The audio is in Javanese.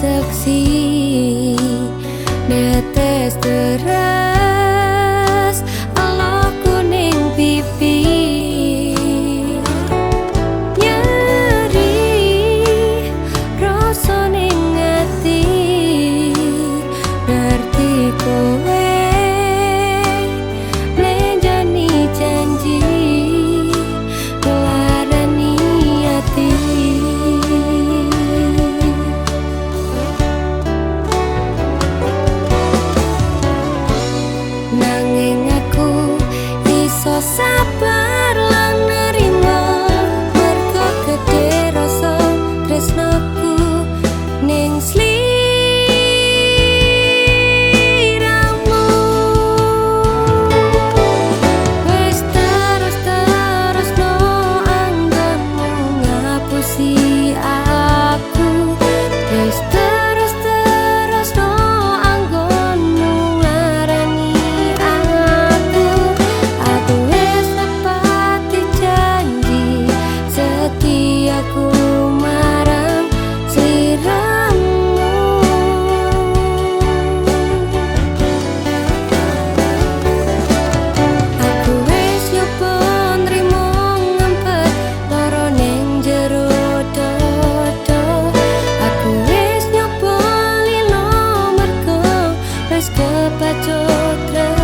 saksi netes terang tepat jodoh